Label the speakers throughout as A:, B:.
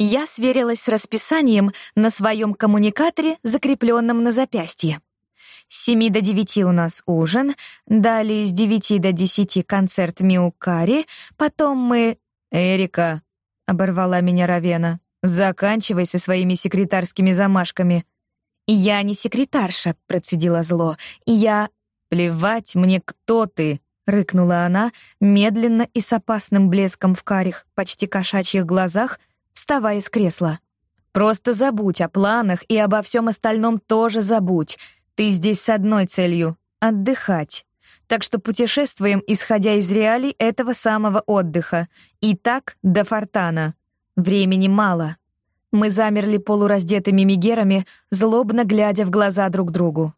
A: Я сверилась с расписанием на своем коммуникаторе, закрепленном на запястье. С 7 до 9 у нас ужин, далее с 9 до 10 концерт Миукари, потом мы... «Эрика», — оборвала меня Равена, — «заканчивай со своими секретарскими замашками». «Я не секретарша», — процедила зло. «Я...» «Плевать мне, кто ты», — рыкнула она, медленно и с опасным блеском в карих, почти кошачьих глазах, вставая с кресла. «Просто забудь о планах и обо всем остальном тоже забудь. Ты здесь с одной целью — отдыхать. Так что путешествуем, исходя из реалий этого самого отдыха. И так до Фортана. Времени мало». Мы замерли полураздетыми мигерами, злобно глядя в глаза друг другу.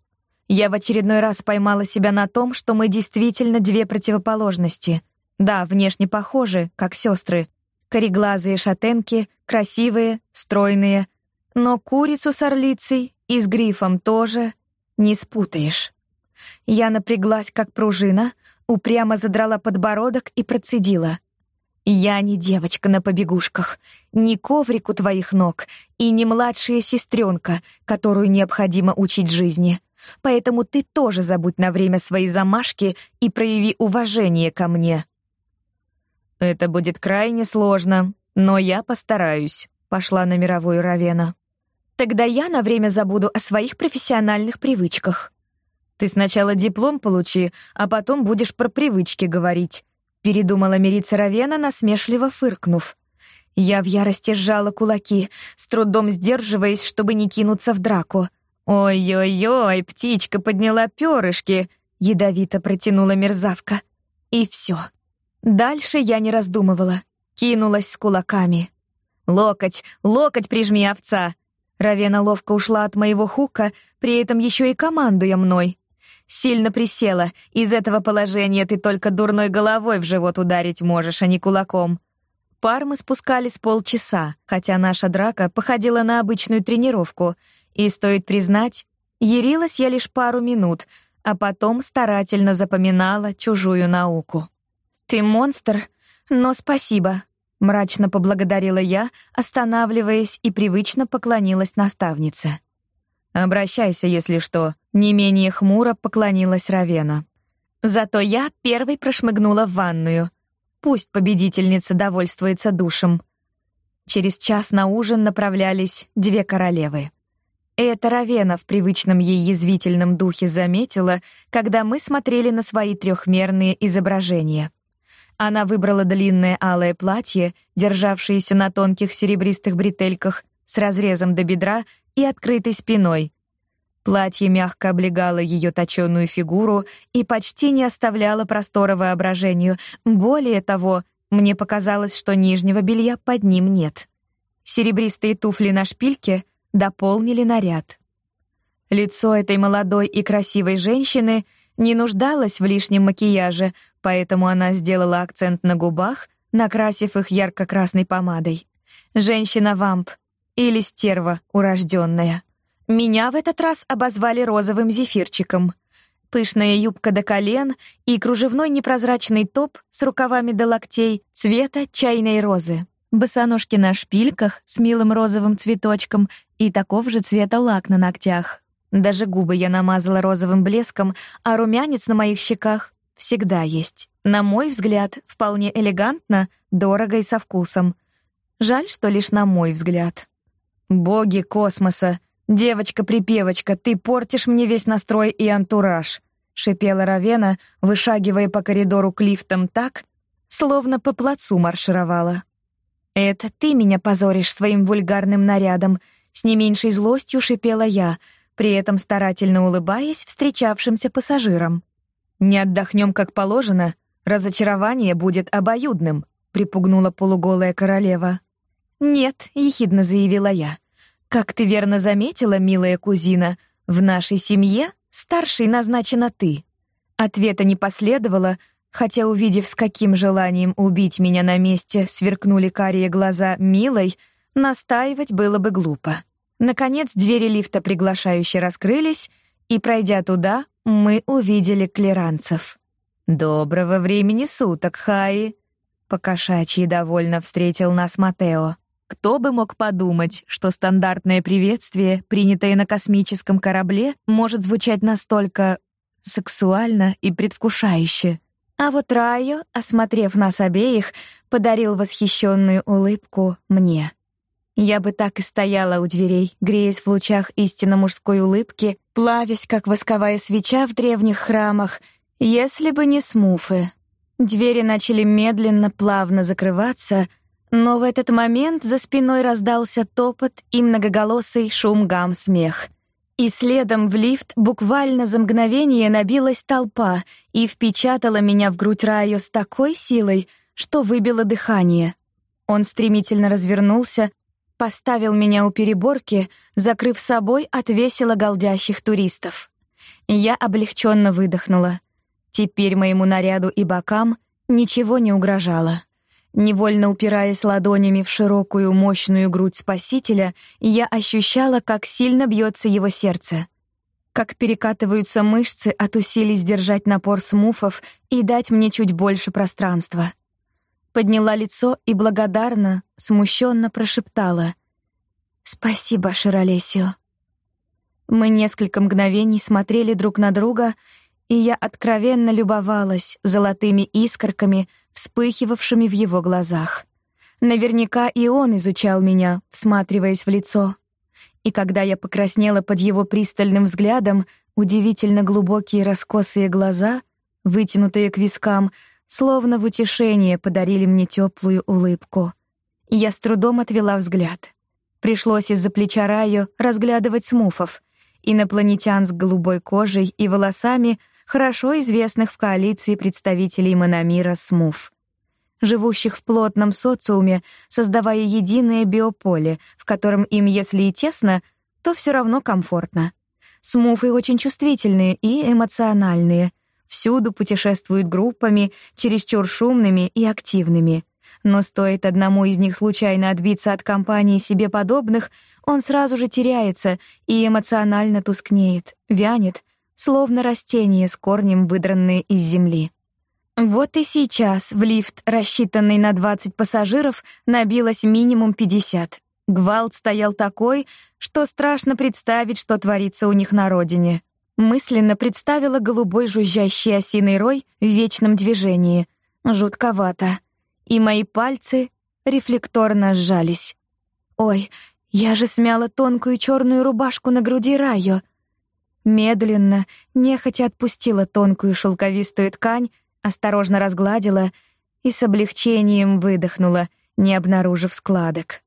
A: Я в очередной раз поймала себя на том, что мы действительно две противоположности. Да, внешне похожи, как сестры, Кореглазые шатенки, красивые, стройные. Но курицу с орлицей и с грифом тоже не спутаешь. Я напряглась, как пружина, упрямо задрала подбородок и процедила. «Я не девочка на побегушках, не коврик у твоих ног и не младшая сестренка, которую необходимо учить жизни. Поэтому ты тоже забудь на время свои замашки и прояви уважение ко мне». «Это будет крайне сложно, но я постараюсь», — пошла на мировую Равена. «Тогда я на время забуду о своих профессиональных привычках». «Ты сначала диплом получи, а потом будешь про привычки говорить», — передумала мириться Равена, насмешливо фыркнув. Я в ярости сжала кулаки, с трудом сдерживаясь, чтобы не кинуться в драку. «Ой-ой-ой, птичка подняла перышки!» — ядовито протянула мерзавка. И все. Дальше я не раздумывала. Кинулась с кулаками. «Локоть! Локоть прижми, овца!» Равена ловко ушла от моего хука, при этом еще и командуя мной. Сильно присела. Из этого положения ты только дурной головой в живот ударить можешь, а не кулаком. Пар мы спускались полчаса, хотя наша драка походила на обычную тренировку. И, стоит признать, ярилась я лишь пару минут, а потом старательно запоминала чужую науку. «Ты монстр, но спасибо», — мрачно поблагодарила я, останавливаясь и привычно поклонилась наставнице. «Обращайся, если что», — не менее хмуро поклонилась Равена. Зато я первой прошмыгнула в ванную. Пусть победительница довольствуется душем. Через час на ужин направлялись две королевы. Это Равена в привычном ей язвительном духе заметила, когда мы смотрели на свои трехмерные изображения. Она выбрала длинное алое платье, державшееся на тонких серебристых бретельках, с разрезом до бедра и открытой спиной. Платье мягко облегало ее точёную фигуру и почти не оставляло простора воображению. Более того, мне показалось, что нижнего белья под ним нет. Серебристые туфли на шпильке дополнили наряд. Лицо этой молодой и красивой женщины не нуждалось в лишнем макияже, поэтому она сделала акцент на губах, накрасив их ярко-красной помадой. Женщина-вамп или стерва урожденная. Меня в этот раз обозвали розовым зефирчиком. Пышная юбка до колен и кружевной непрозрачный топ с рукавами до локтей цвета чайной розы. Босоножки на шпильках с милым розовым цветочком и такого же цвета лак на ногтях. Даже губы я намазала розовым блеском, а румянец на моих щеках всегда есть. На мой взгляд, вполне элегантно, дорого и со вкусом. Жаль, что лишь на мой взгляд. Боги космоса, девочка-припевочка, ты портишь мне весь настрой и антураж, шипела Равена, вышагивая по коридору к лифтам так, словно по плацу маршировала. Это ты меня позоришь своим вульгарным нарядом, с не меньшей злостью шипела я, при этом старательно улыбаясь встречавшимся пассажирам. Не отдохнем как положено, разочарование будет обоюдным, припугнула полуголая королева. Нет, ехидно заявила я. Как ты верно заметила, милая кузина, в нашей семье старшей назначена ты. Ответа не последовало, хотя увидев, с каким желанием убить меня на месте, сверкнули карие глаза милой, настаивать было бы глупо. Наконец двери лифта приглашающе раскрылись, и, пройдя туда, мы увидели клеранцев. «Доброго времени суток, Хаи!» Покошачьи довольно встретил нас Матео. Кто бы мог подумать, что стандартное приветствие, принятое на космическом корабле, может звучать настолько сексуально и предвкушающе. А вот Райо, осмотрев нас обеих, подарил восхищенную улыбку мне. Я бы так и стояла у дверей, греясь в лучах истинно мужской улыбки, плавясь, как восковая свеча в древних храмах, если бы не смуфы. Двери начали медленно, плавно закрываться, но в этот момент за спиной раздался топот и многоголосый шум гам смех — и следом в лифт буквально за мгновение набилась толпа и впечатала меня в грудь Райо с такой силой, что выбило дыхание. Он стремительно развернулся, поставил меня у переборки, закрыв собой от весело голдящих туристов. Я облегченно выдохнула. Теперь моему наряду и бокам ничего не угрожало. Невольно упираясь ладонями в широкую, мощную грудь спасителя, я ощущала, как сильно бьется его сердце. Как перекатываются мышцы от усилий сдержать напор смуфов и дать мне чуть больше пространства. Подняла лицо и благодарно, смущенно прошептала. «Спасибо, Широлесио». Мы несколько мгновений смотрели друг на друга, и я откровенно любовалась золотыми искорками — вспыхивавшими в его глазах. Наверняка и он изучал меня, всматриваясь в лицо. И когда я покраснела под его пристальным взглядом, удивительно глубокие раскосые глаза, вытянутые к вискам, словно в утешение подарили мне теплую улыбку. Я с трудом отвела взгляд. Пришлось из-за плеча Раю разглядывать смуфов, инопланетян с голубой кожей и волосами, хорошо известных в коалиции представителей Мономира СМУФ, живущих в плотном социуме, создавая единое биополе, в котором им, если и тесно, то все равно комфортно. СМУФы очень чувствительные и эмоциональные, всюду путешествуют группами, чересчур шумными и активными. Но стоит одному из них случайно отбиться от компании себе подобных, он сразу же теряется и эмоционально тускнеет, вянет, словно растение с корнем, выдранное из земли. Вот и сейчас в лифт, рассчитанный на 20 пассажиров, набилось минимум 50. Гвалт стоял такой, что страшно представить, что творится у них на родине. Мысленно представила голубой жужжащий осиный рой в вечном движении. Жутковато. И мои пальцы рефлекторно сжались. Ой, я же смяла тонкую черную рубашку на груди Райо. Медленно, нехотя отпустила тонкую шелковистую ткань, осторожно разгладила и с облегчением выдохнула, не обнаружив складок.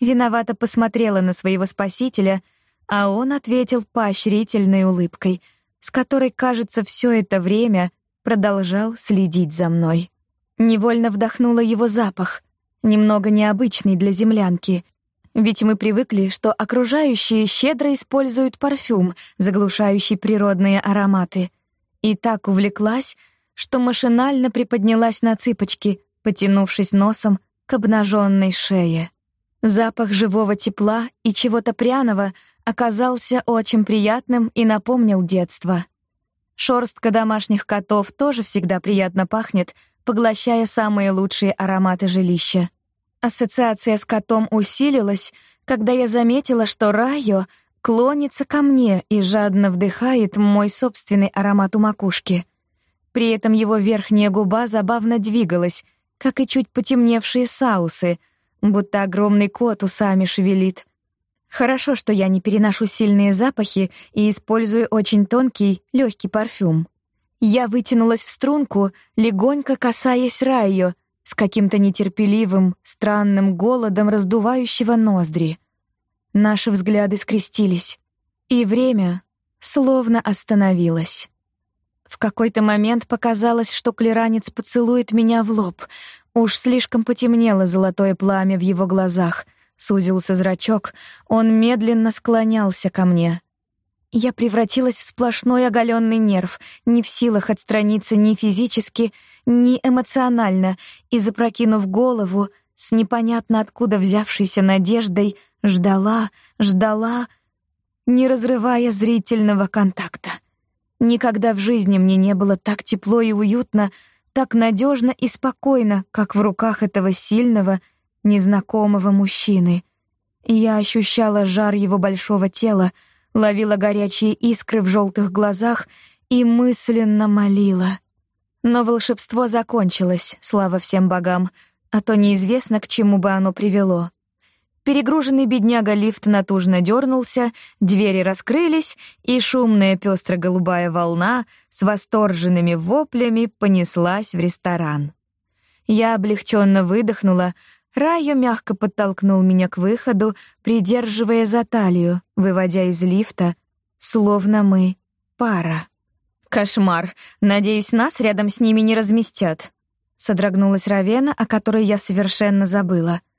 A: Виновато посмотрела на своего спасителя, а он ответил поощрительной улыбкой, с которой, кажется, все это время продолжал следить за мной. Невольно вдохнула его запах, немного необычный для землянки, ведь мы привыкли, что окружающие щедро используют парфюм, заглушающий природные ароматы. И так увлеклась, что машинально приподнялась на цыпочки, потянувшись носом к обнаженной шее. Запах живого тепла и чего-то пряного оказался очень приятным и напомнил детство. Шорстка домашних котов тоже всегда приятно пахнет, поглощая самые лучшие ароматы жилища. Ассоциация с котом усилилась, когда я заметила, что Райо клонится ко мне и жадно вдыхает мой собственный аромат у макушки. При этом его верхняя губа забавно двигалась, как и чуть потемневшие саусы, будто огромный кот усами шевелит. Хорошо, что я не переношу сильные запахи и использую очень тонкий, легкий парфюм. Я вытянулась в струнку, легонько касаясь Райо, с каким-то нетерпеливым, странным голодом раздувающего ноздри. Наши взгляды скрестились, и время словно остановилось. В какой-то момент показалось, что клеранец поцелует меня в лоб. Уж слишком потемнело золотое пламя в его глазах. Сузился зрачок, он медленно склонялся ко мне. Я превратилась в сплошной оголенный нерв, не в силах отстраниться ни физически, ни эмоционально, и, запрокинув голову, с непонятно откуда взявшейся надеждой, ждала, ждала, не разрывая зрительного контакта. Никогда в жизни мне не было так тепло и уютно, так надежно и спокойно, как в руках этого сильного, незнакомого мужчины. Я ощущала жар его большого тела, ловила горячие искры в желтых глазах и мысленно молила. Но волшебство закончилось, слава всем богам, а то неизвестно, к чему бы оно привело. Перегруженный бедняга лифт натужно дернулся, двери раскрылись, и шумная пестро-голубая волна с восторженными воплями понеслась в ресторан. Я облегченно выдохнула, Райо мягко подтолкнул меня к выходу, придерживая за талию, выводя из лифта, словно мы пара. «Кошмар! Надеюсь, нас рядом с ними не разместят», — содрогнулась Равена, о которой я совершенно забыла —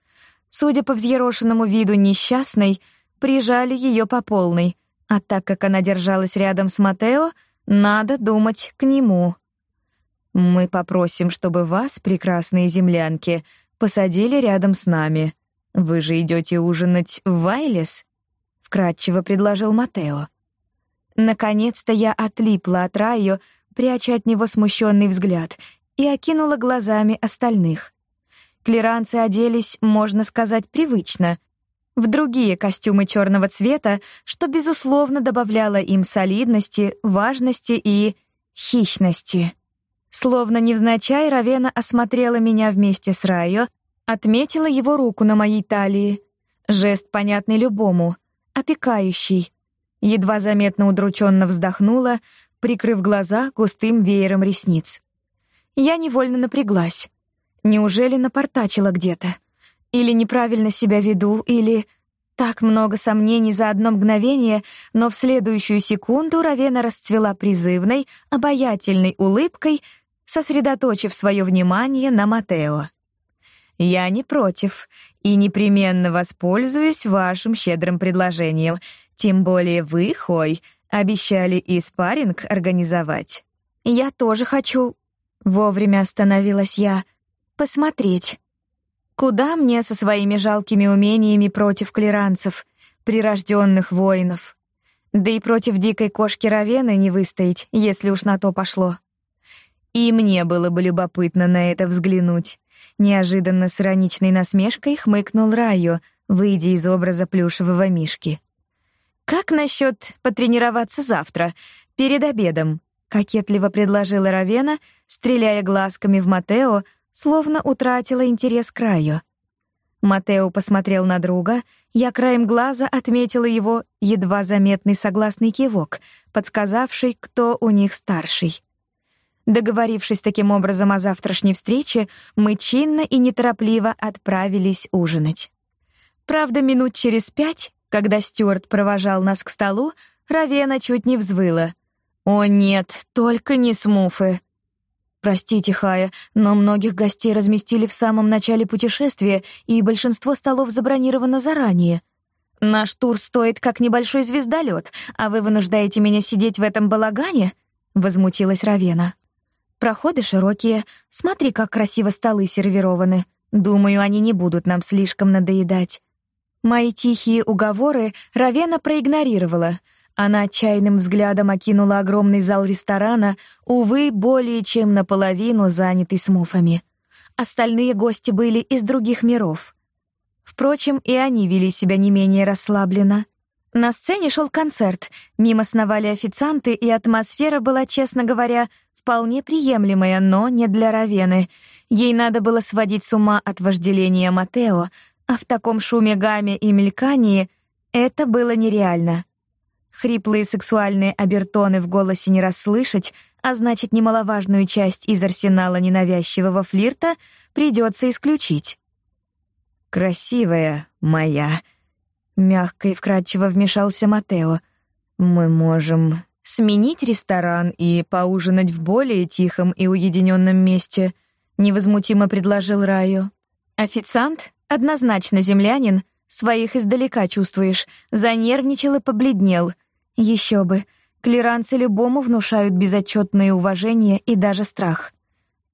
A: Судя по взъерошенному виду несчастной, прижали ее по полной, а так как она держалась рядом с Матео, надо думать к нему. Мы попросим, чтобы вас, прекрасные землянки, посадили рядом с нами. Вы же идете ужинать в Вайлес? вкратчиво предложил Матео. Наконец-то я отлипла от Райо, пряча от него смущенный взгляд, и окинула глазами остальных. Клеранцы оделись, можно сказать, привычно, в другие костюмы черного цвета, что, безусловно, добавляло им солидности, важности и хищности. Словно невзначай, Равена осмотрела меня вместе с Райо, отметила его руку на моей талии. Жест понятный любому, опекающий. Едва заметно удрученно вздохнула, прикрыв глаза густым веером ресниц. Я невольно напряглась. Неужели напортачила где-то? Или неправильно себя веду, или... Так много сомнений за одно мгновение, но в следующую секунду Равена расцвела призывной, обаятельной улыбкой, сосредоточив свое внимание на Матео. «Я не против и непременно воспользуюсь вашим щедрым предложением, тем более вы, Хой, обещали и спарринг организовать». «Я тоже хочу...» Вовремя остановилась я посмотреть. Куда мне со своими жалкими умениями против клеранцев, прирожденных воинов? Да и против дикой кошки Равены не выстоять, если уж на то пошло. И мне было бы любопытно на это взглянуть. Неожиданно с ироничной насмешкой хмыкнул Раю, выйдя из образа плюшевого мишки. «Как насчет потренироваться завтра, перед обедом?» — кокетливо предложила Равена, стреляя глазками в Матео, словно утратила интерес к краю. Матео посмотрел на друга, я краем глаза отметила его едва заметный согласный кивок, подсказавший, кто у них старший. Договорившись таким образом о завтрашней встрече, мы чинно и неторопливо отправились ужинать. Правда, минут через пять, когда Стюарт провожал нас к столу, Равена чуть не взвыла. «О нет, только не смуфы!» Простите, Хая, но многих гостей разместили в самом начале путешествия, и большинство столов забронировано заранее. Наш тур стоит как небольшой звездолет, а вы вынуждаете меня сидеть в этом балагане? возмутилась Равена. Проходы широкие, смотри, как красиво столы сервированы. Думаю, они не будут нам слишком надоедать. Мои тихие уговоры Равена проигнорировала — она отчаянным взглядом окинула огромный зал ресторана, увы, более чем наполовину занятый смуфами. Остальные гости были из других миров. Впрочем, и они вели себя не менее расслабленно. На сцене шел концерт, мимо сновали официанты, и атмосфера была, честно говоря, вполне приемлемая, но не для Равены. Ей надо было сводить с ума от вожделения Матео, а в таком шуме гамме и мелькании это было нереально. Хриплые сексуальные обертоны в голосе не расслышать, а значит, немаловажную часть из арсенала ненавязчивого флирта придется исключить. «Красивая моя», — мягко и вкрадчиво вмешался Матео. «Мы можем сменить ресторан и поужинать в более тихом и уединенном месте», — невозмутимо предложил Раю. Официант, однозначно землянин, своих издалека чувствуешь, занервничал и побледнел — еще бы, клиранцы любому внушают безотчетное уважение и даже страх.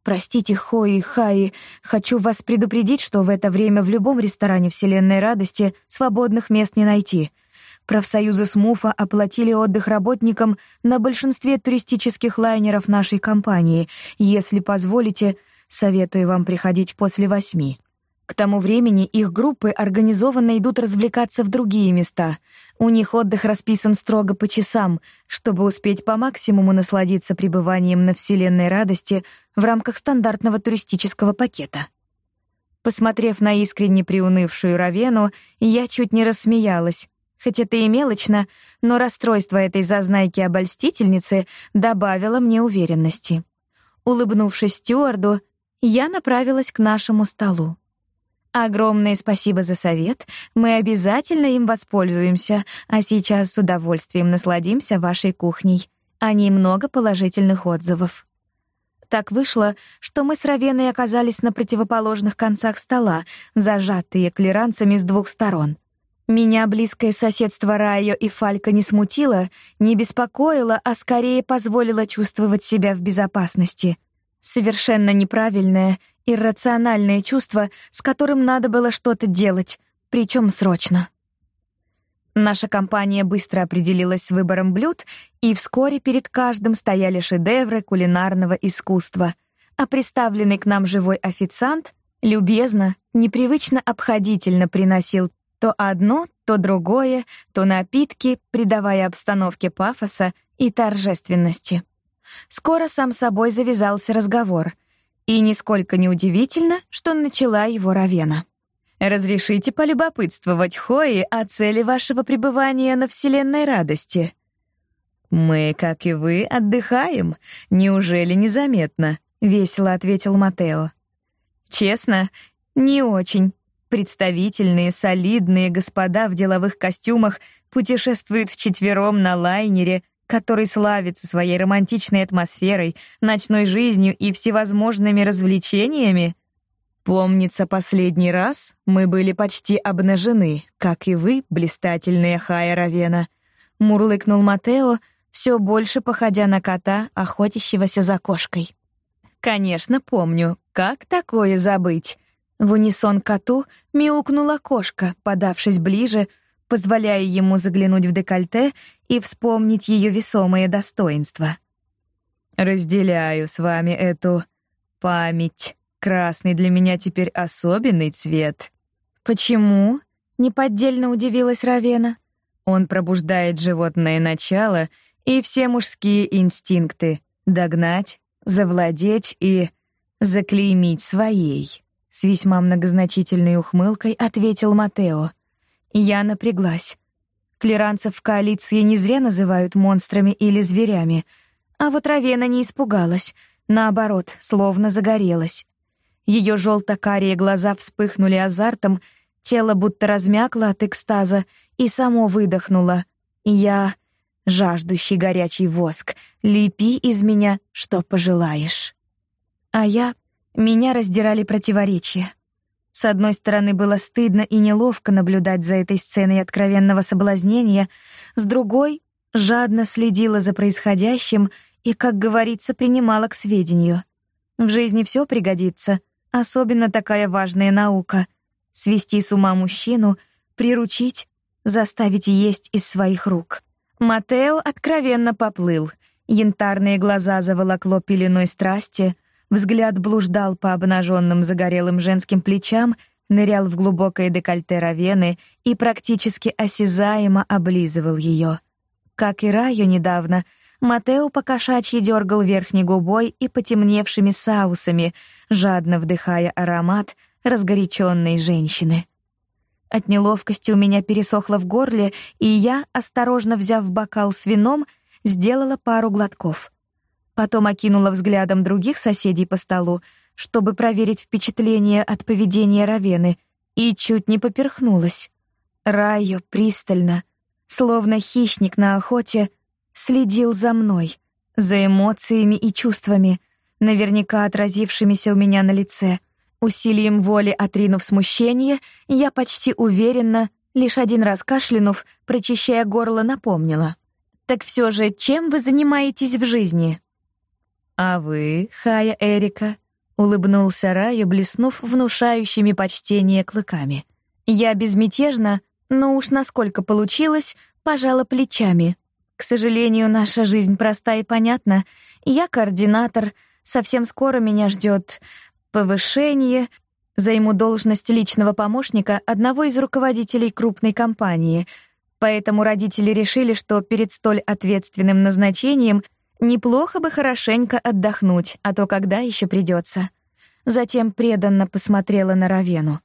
A: Простите, Хои Хаи, хочу вас предупредить, что в это время в любом ресторане Вселенной Радости свободных мест не найти. Профсоюзы СМУФа оплатили отдых работникам на большинстве туристических лайнеров нашей компании. Если позволите, советую вам приходить после восьми. К тому времени их группы организованно идут развлекаться в другие места. У них отдых расписан строго по часам, чтобы успеть по максимуму насладиться пребыванием на Вселенной радости в рамках стандартного туристического пакета. Посмотрев на искренне приунывшую Равену, я чуть не рассмеялась. Хоть это и мелочно, но расстройство этой зазнайки-обольстительницы добавило мне уверенности. Улыбнувшись стюарду, я направилась к нашему столу. Огромное спасибо за совет. Мы обязательно им воспользуемся, а сейчас с удовольствием насладимся вашей кухней. О ней много положительных отзывов. Так вышло, что мы с Равеной оказались на противоположных концах стола, зажатые клиранцами с двух сторон — меня близкое соседство Райо и Фалька не смутило, не беспокоило, а скорее позволило чувствовать себя в безопасности. Совершенно неправильное, иррациональное чувство, с которым надо было что-то делать, причем срочно. Наша компания быстро определилась с выбором блюд, и вскоре перед каждым стояли шедевры кулинарного искусства, а представленный к нам живой официант любезно, непривычно обходительно приносил то одно, то другое, то напитки, придавая обстановке пафоса и торжественности. Скоро сам собой завязался разговор, и нисколько не удивительно, что начала его Равена. «Разрешите полюбопытствовать Хои о цели вашего пребывания на Вселенной Радости?» «Мы, как и вы, отдыхаем. Неужели незаметно?» — весело ответил Матео. «Честно, не очень», Представительные, солидные господа в деловых костюмах путешествуют вчетвером на лайнере, который славится своей романтичной атмосферой, ночной жизнью и всевозможными развлечениями. Помнится, последний раз мы были почти обнажены, как и вы, блистательная Хая Равена. Мурлыкнул Матео, все больше походя на кота, охотящегося за кошкой. Конечно, помню. Как такое забыть? В унисон коту мяукнула кошка, подавшись ближе, позволяя ему заглянуть в декольте и вспомнить ее весомые достоинства. «Разделяю с вами эту память. Красный для меня теперь особенный цвет». «Почему?» — неподдельно удивилась Равена. «Он пробуждает животное начало и все мужские инстинкты — догнать, завладеть и заклеймить своей». С весьма многозначительной ухмылкой ответил Матео. Я напряглась. Клеранцев в коалиции не зря называют монстрами или зверями, а вот Равена не испугалась, наоборот, словно загорелась. Ее желто-карие глаза вспыхнули азартом, тело будто размякло от экстаза и само выдохнуло. Я, жаждущий горячий воск, лепи из меня, что пожелаешь. А я меня раздирали противоречия. С одной стороны, было стыдно и неловко наблюдать за этой сценой откровенного соблазнения, с другой — жадно следила за происходящим и, как говорится, принимала к сведению. В жизни все пригодится, особенно такая важная наука — свести с ума мужчину, приручить, заставить есть из своих рук. Матео откровенно поплыл. Янтарные глаза заволокло пеленой страсти — Взгляд блуждал по обнаженным загорелым женским плечам, нырял в глубокое декольте Равены и практически осязаемо облизывал ее. Как и Раю недавно, Матео покошачьи дергал верхней губой и потемневшими саусами, жадно вдыхая аромат разгоряченной женщины. От неловкости у меня пересохло в горле, и я, осторожно взяв бокал с вином, сделала пару глотков — Потом окинула взглядом других соседей по столу, чтобы проверить впечатление от поведения Равены, и чуть не поперхнулась. Райо пристально, словно хищник на охоте, следил за мной, за эмоциями и чувствами, наверняка отразившимися у меня на лице. Усилием воли отринув смущение, я почти уверенно, лишь один раз кашлянув, прочищая горло, напомнила. «Так все же, чем вы занимаетесь в жизни?» «А вы, Хая Эрика?» — улыбнулся Раю, блеснув внушающими почтение клыками. Я безмятежно, но уж насколько получилось, пожала плечами. К сожалению, наша жизнь проста и понятна. Я координатор, совсем скоро меня ждет повышение, займу должность личного помощника одного из руководителей крупной компании. Поэтому родители решили, что перед столь ответственным назначением неплохо бы хорошенько отдохнуть, а то когда еще придется. Затем преданно посмотрела на Равену.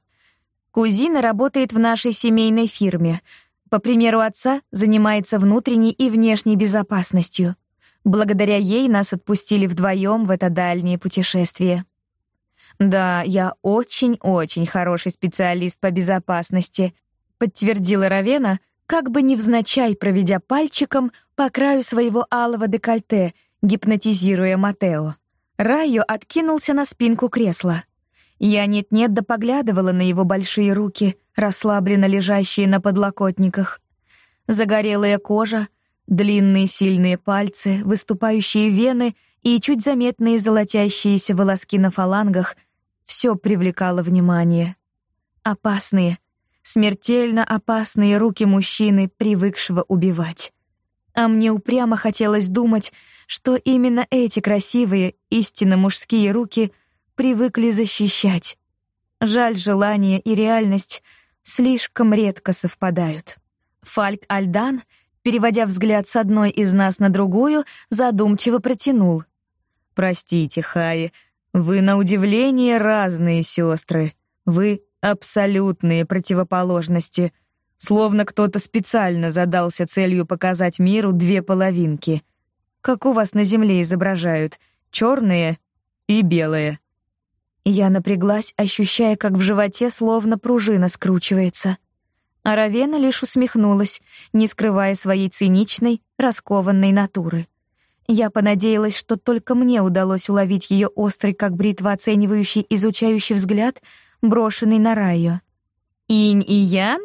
A: Кузина работает в нашей семейной фирме. По примеру отца, занимается внутренней и внешней безопасностью. Благодаря ей нас отпустили вдвоем в это дальнее путешествие. Да, я очень-очень хороший специалист по безопасности, подтвердила Равена, как бы невзначай проведя пальчиком по краю своего алого декольте, гипнотизируя Матео. Райо откинулся на спинку кресла. Я нет-нет да поглядывала на его большие руки, расслабленно лежащие на подлокотниках. Загорелая кожа, длинные сильные пальцы, выступающие вены и чуть заметные золотящиеся волоски на фалангах — все привлекало внимание. Опасные, смертельно опасные руки мужчины, привыкшего убивать. А мне упрямо хотелось думать, что именно эти красивые, истинно мужские руки привыкли защищать. Жаль, желание и реальность слишком редко совпадают. Фальк Альдан, переводя взгляд с одной из нас на другую, задумчиво протянул. «Простите, Хаи, вы на удивление разные сестры. Вы абсолютные противоположности. Словно кто-то специально задался целью показать миру две половинки. Как у вас на земле изображают, черные и белые. Я напряглась, ощущая, как в животе словно пружина скручивается. А Равена лишь усмехнулась, не скрывая своей циничной, раскованной натуры. Я понадеялась, что только мне удалось уловить ее острый, как бритва оценивающий, изучающий взгляд, брошенный на Райо. «Инь и Ян?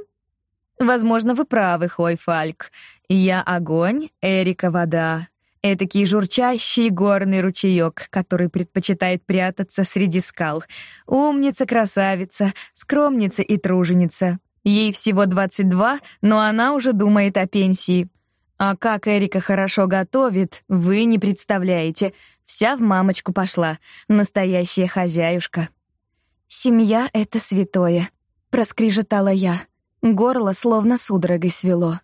A: Возможно, вы правы, Хой Фальк. Я огонь, Эрика вода, Этакий журчащий горный ручеёк, который предпочитает прятаться среди скал. Умница, красавица, скромница и труженица. Ей всего 22, но она уже думает о пенсии. А как Эрика хорошо готовит, вы не представляете. Вся в мамочку пошла. Настоящая хозяюшка. «Семья — это святое», — проскрежетала я. Горло словно судорогой свело.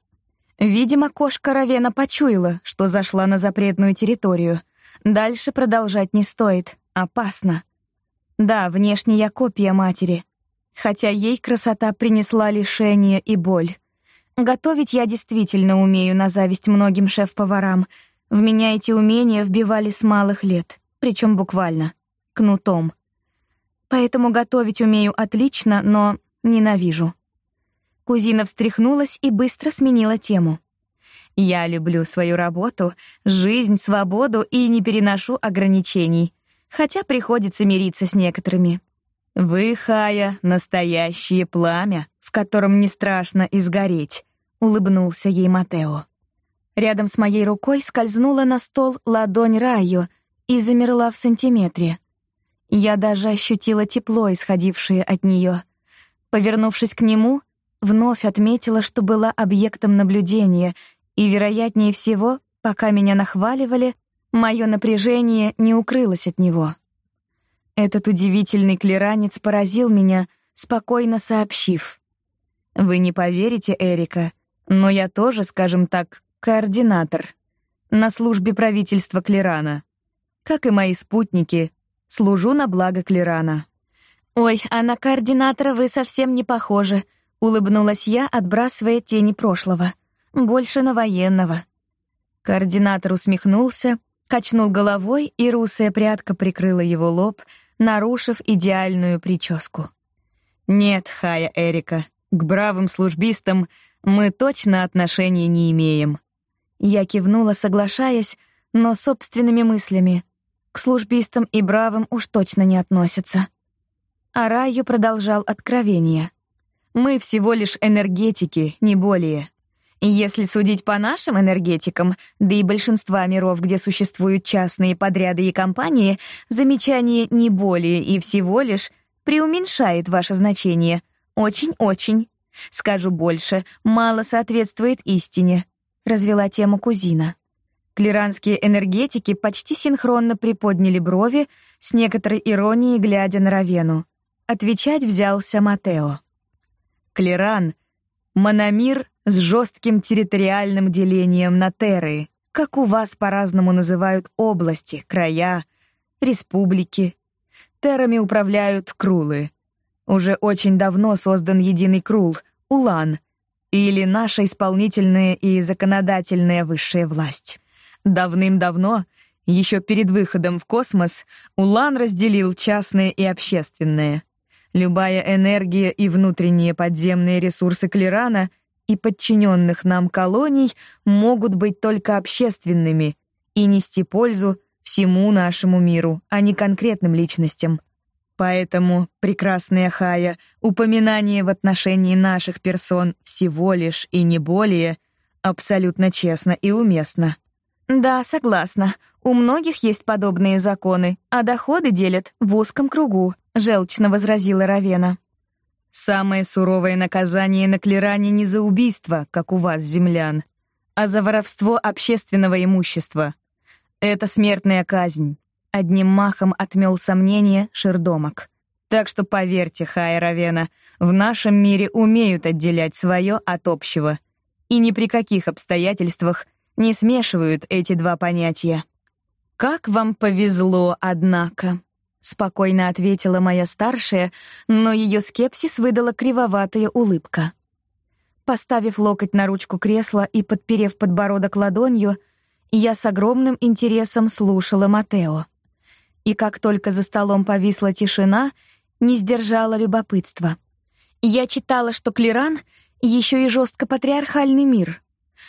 A: Видимо, кошка Равена почуяла, что зашла на запретную территорию. Дальше продолжать не стоит, опасно. Да, внешне я копия матери, хотя ей красота принесла лишение и боль. Готовить я действительно умею на зависть многим шеф-поварам. В меня эти умения вбивали с малых лет, причем буквально, кнутом. Поэтому готовить умею отлично, но ненавижу. Кузина встряхнулась и быстро сменила тему. «Я люблю свою работу, жизнь, свободу и не переношу ограничений, хотя приходится мириться с некоторыми. Вы, Хая, настоящее пламя, в котором не страшно изгореть», — улыбнулся ей Матео. Рядом с моей рукой скользнула на стол ладонь Раю и замерла в сантиметре. Я даже ощутила тепло, исходившее от нее. Повернувшись к нему, вновь отметила, что была объектом наблюдения, и, вероятнее всего, пока меня нахваливали, мое напряжение не укрылось от него. Этот удивительный клиранец поразил меня, спокойно сообщив. «Вы не поверите, Эрика, но я тоже, скажем так, координатор на службе правительства Клирана. Как и мои спутники, служу на благо Клирана». «Ой, а на координатора вы совсем не похожи», Улыбнулась я, отбрасывая тени прошлого. Больше на военного. Координатор усмехнулся, качнул головой, и русая прядка прикрыла его лоб, нарушив идеальную прическу. «Нет, Хая Эрика, к бравым службистам мы точно отношения не имеем». Я кивнула, соглашаясь, но собственными мыслями. К службистам и бравым уж точно не относятся. А Раю продолжал откровение. Мы всего лишь энергетики, не более. И если судить по нашим энергетикам, да и большинства миров, где существуют частные подряды и компании, замечание «не более» и «всего лишь» преуменьшает ваше значение. Очень-очень. Скажу больше, мало соответствует истине», — развела тему кузина. Клеранские энергетики почти синхронно приподняли брови, с некоторой иронией глядя на Равену. Отвечать взялся Матео. Клеран — мономир с жестким территориальным делением на терры, как у вас по-разному называют области, края, республики. Террами управляют крулы. Уже очень давно создан единый крул — Улан, или наша исполнительная и законодательная высшая власть. Давным-давно, еще перед выходом в космос, Улан разделил частное и общественное. Любая энергия и внутренние подземные ресурсы Клирана и подчиненных нам колоний могут быть только общественными и нести пользу всему нашему миру, а не конкретным личностям. Поэтому, прекрасная Хая, упоминание в отношении наших персон всего лишь и не более абсолютно честно и уместно. «Да, согласна. У многих есть подобные законы, а доходы делят в узком кругу», — желчно возразила Равена. «Самое суровое наказание на клиране не за убийство, как у вас, землян, а за воровство общественного имущества. Это смертная казнь», — одним махом отмел сомнение Шердомок. «Так что поверьте, Хая Равена, в нашем мире умеют отделять свое от общего, и ни при каких обстоятельствах не смешивают эти два понятия. «Как вам повезло, однако», — спокойно ответила моя старшая, но ее скепсис выдала кривоватая улыбка. Поставив локоть на ручку кресла и подперев подбородок ладонью, я с огромным интересом слушала Матео. И как только за столом повисла тишина, не сдержала любопытства. Я читала, что Клиран — еще и жестко патриархальный мир —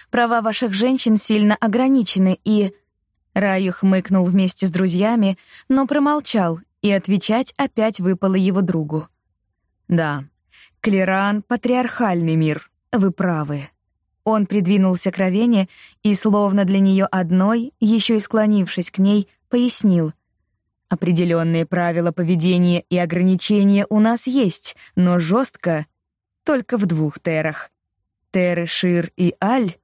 A: Права ваших женщин сильно ограничены, и...» Раю хмыкнул вместе с друзьями, но промолчал, и отвечать опять выпало его другу. «Да, Клеран — патриархальный мир, вы правы». Он придвинулся к Равене и, словно для нее одной, еще и склонившись к ней, пояснил. «Определенные правила поведения и ограничения у нас есть, но жестко только в двух терах. Теры Шир и Аль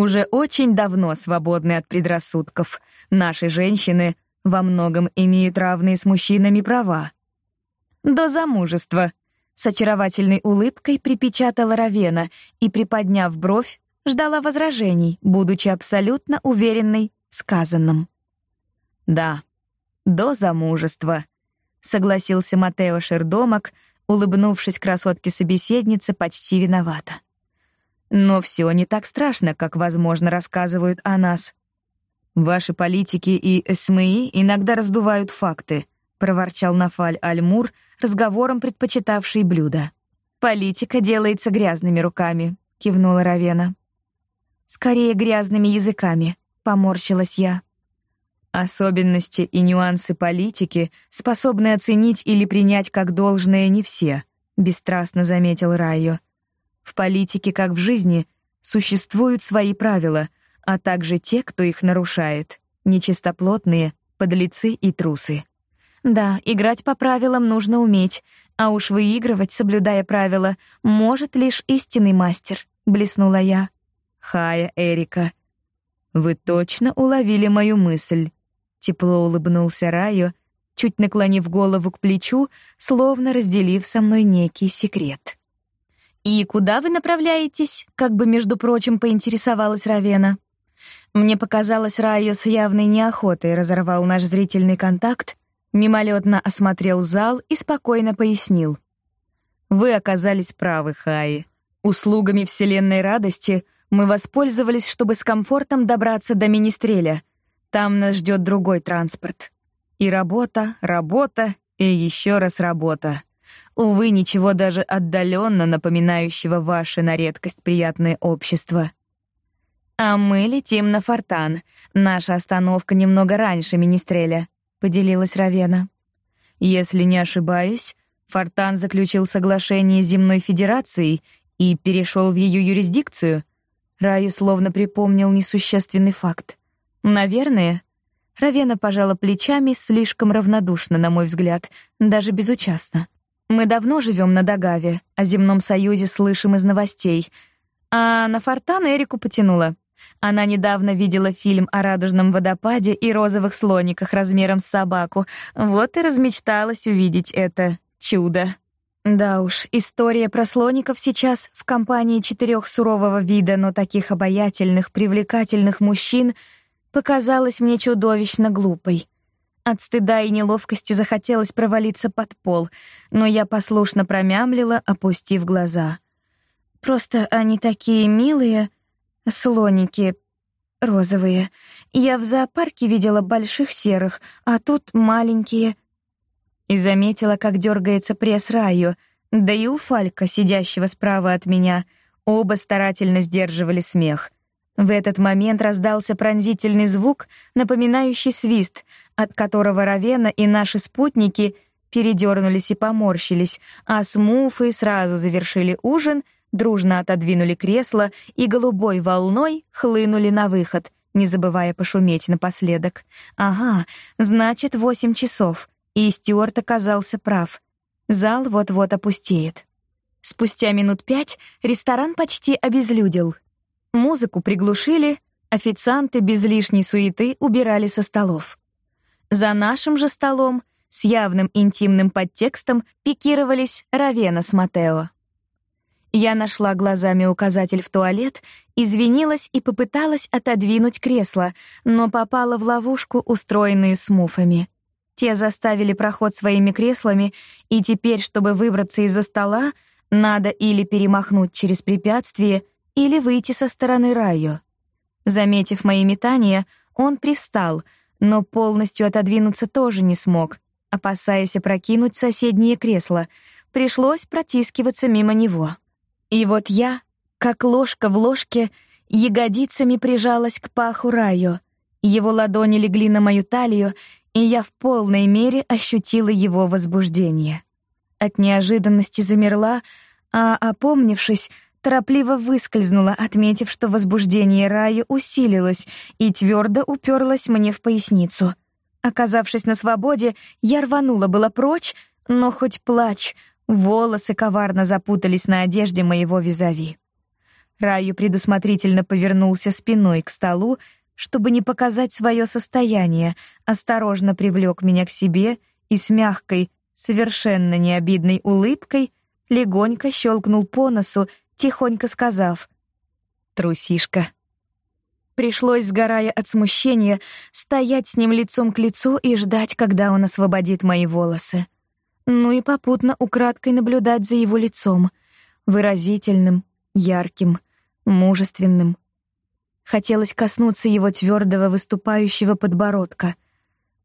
A: уже очень давно свободны от предрассудков. Наши женщины во многом имеют равные с мужчинами права. До замужества. С очаровательной улыбкой припечатала Равена и, приподняв бровь, ждала возражений, будучи абсолютно уверенной в сказанном. «Да, до замужества», — согласился Матео Шердомак, улыбнувшись красотке-собеседнице почти виновата. Но все не так страшно, как, возможно, рассказывают о нас. Ваши политики и СМИ иногда раздувают факты, проворчал Нафаль Альмур, разговором предпочитавший блюдо. Политика делается грязными руками, кивнула Равена. Скорее грязными языками, поморщилась я. Особенности и нюансы политики способны оценить или принять как должное не все, бесстрастно заметил Райо. В политике, как в жизни, существуют свои правила, а также те, кто их нарушает. Нечистоплотные, подлецы и трусы. Да, играть по правилам нужно уметь, а уж выигрывать, соблюдая правила, может лишь истинный мастер, блеснула я. Хая, Эрика, вы точно уловили мою мысль. Тепло улыбнулся Раю, чуть наклонив голову к плечу, словно разделив со мной некий секрет. «И куда вы направляетесь?» — как бы, между прочим, поинтересовалась Равена. Мне показалось, Райо с явной неохотой разорвал наш зрительный контакт, мимолетно осмотрел зал и спокойно пояснил. «Вы оказались правы, Хаи. Услугами Вселенной Радости мы воспользовались, чтобы с комфортом добраться до Министреля. Там нас ждет другой транспорт. И работа, работа и еще раз работа. Увы, ничего даже отдаленно напоминающего ваше на редкость приятное общество. А мы летим на Фортан. Наша остановка немного раньше Министреля, поделилась Равена. Если не ошибаюсь, Фортан заключил соглашение с Земной Федерацией и перешел в ее юрисдикцию. Раю словно припомнил несущественный факт. Наверное, Равена пожала плечами слишком равнодушно, на мой взгляд, даже безучастно. Мы давно живем на Дагаве, о земном союзе слышим из новостей. А на Фортан Эрику потянула. Она недавно видела фильм о радужном водопаде и розовых слониках размером с собаку. Вот и размечталась увидеть это чудо. Да уж, история про слоников сейчас в компании четырех сурового вида, но таких обаятельных, привлекательных мужчин показалась мне чудовищно глупой. От стыда и неловкости захотелось провалиться под пол, но я послушно промямлила, опустив глаза. Просто они такие милые, слоники розовые. Я в зоопарке видела больших серых, а тут маленькие. И заметила, как дергается пресс Раю, да и у Фалька, сидящего справа от меня, оба старательно сдерживали смех. В этот момент раздался пронзительный звук, напоминающий свист, от которого Равена и наши спутники передернулись и поморщились, а смуфы сразу завершили ужин, дружно отодвинули кресло и голубой волной хлынули на выход, не забывая пошуметь напоследок. Ага, значит, восемь часов, и Стюарт оказался прав. Зал вот-вот опустеет. Спустя минут пять ресторан почти обезлюдил. Музыку приглушили, официанты без лишней суеты убирали со столов. За нашим же столом с явным интимным подтекстом пикировались Равена с Матео. Я нашла глазами указатель в туалет, извинилась и попыталась отодвинуть кресло, но попала в ловушку, устроенную смуфами. Те заставили проход своими креслами, и теперь, чтобы выбраться из-за стола, надо или перемахнуть через препятствие — или выйти со стороны Райо. Заметив мои метания, он привстал, но полностью отодвинуться тоже не смог, опасаясь опрокинуть соседнее кресло. Пришлось протискиваться мимо него. И вот я, как ложка в ложке, ягодицами прижалась к паху Райо. Его ладони легли на мою талию, и я в полной мере ощутила его возбуждение. От неожиданности замерла, а, опомнившись, торопливо выскользнула, отметив, что возбуждение Раи усилилось и твердо уперлось мне в поясницу. Оказавшись на свободе, я рванула было прочь, но хоть плачь, волосы коварно запутались на одежде моего визави. Раю предусмотрительно повернулся спиной к столу, чтобы не показать свое состояние, осторожно привлек меня к себе и с мягкой, совершенно необидной улыбкой легонько щелкнул по носу тихонько сказав «Трусишка». Пришлось, сгорая от смущения, стоять с ним лицом к лицу и ждать, когда он освободит мои волосы. Ну и попутно украдкой наблюдать за его лицом, выразительным, ярким, мужественным. Хотелось коснуться его твердого выступающего подбородка,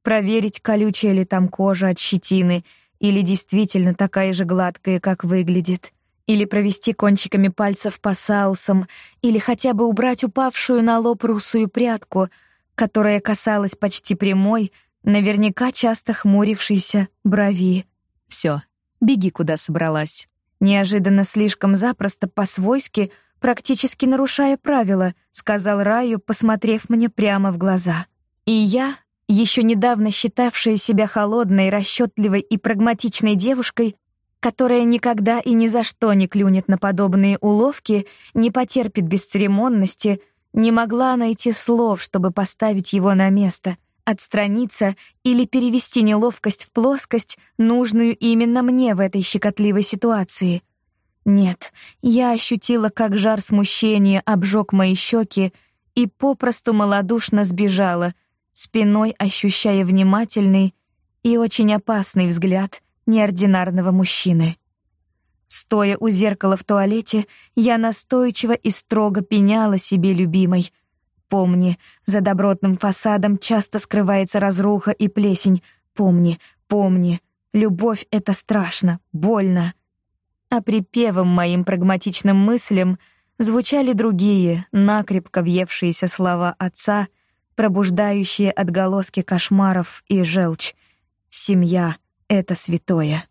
A: проверить, колючая ли там кожа от щетины или действительно такая же гладкая, как выглядит или провести кончиками пальцев по саусам, или хотя бы убрать упавшую на лоб русую прядку, которая касалась почти прямой, наверняка часто хмурившейся брови. Все, беги, куда собралась. Неожиданно слишком запросто, по-свойски, практически нарушая правила, сказал Раю, посмотрев мне прямо в глаза. И я, еще недавно считавшая себя холодной, расчетливой и прагматичной девушкой, которая никогда и ни за что не клюнет на подобные уловки, не потерпит бесцеремонности, не могла найти слов, чтобы поставить его на место, отстраниться или перевести неловкость в плоскость, нужную именно мне в этой щекотливой ситуации. Нет, я ощутила, как жар смущения обжег мои щеки и попросту малодушно сбежала, спиной ощущая внимательный и очень опасный взгляд — неординарного мужчины. Стоя у зеркала в туалете, я настойчиво и строго пеняла себе любимой. Помни, за добротным фасадом часто скрывается разруха и плесень. Помни, помни, любовь — это страшно, больно. А припевом моим прагматичным мыслям звучали другие, накрепко въевшиеся слова отца, пробуждающие отголоски кошмаров и желчь. Семья — это святое.